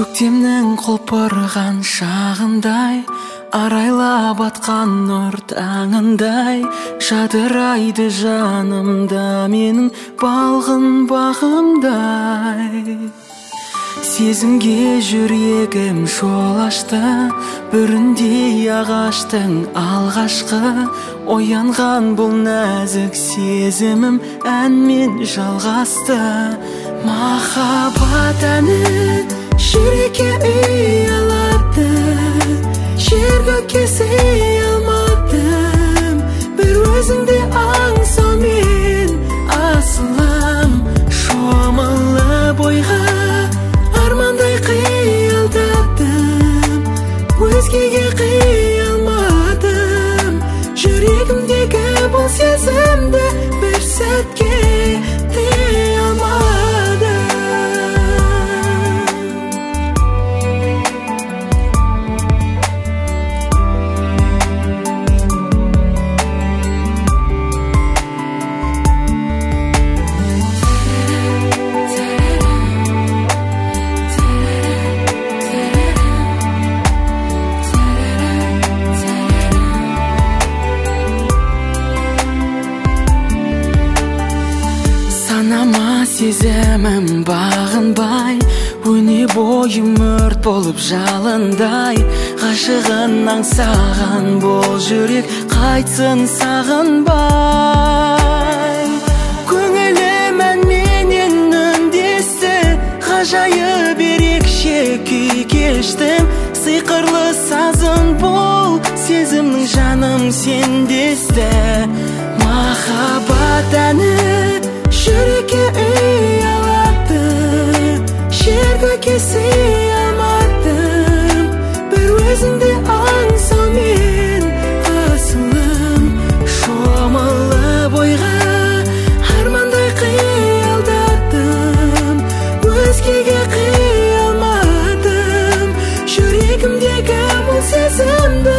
көктемнің құлпырған шағындай арайлап атқан нұр таңындай жадырайды жанымда менің балғын бағымдай. Сезімге жүрегім жол ашты бүріндей ағаштың алғашқы. Оянған бұл нәзік сезімім әнмен жалғасты. Махаббат әні жүрекке ұялады жер көкке сыйы алмадым бір өзіңді аңсаумен асылым шомылып ойға армандай қиялдадым өзгеге қия алмадым жүрегімдегі бұл сезімді бір сәтке сезімім бағынбай өне бойым өрт болып жалындай. Ғашығын аңсаған бұл жүрек қайтсын сағынбай. Көңілім әнменен үндесті ғажайып ерекше күй кештім. Сиқырлы сазын бұл сезімнің жаным сендесті. Махаббат әні herkesi almadım алмадым, бір ansam men asılım Şu бойға армандай қиялдадым Өзгеге қиялмадым жүрегімдегі бұл сезімді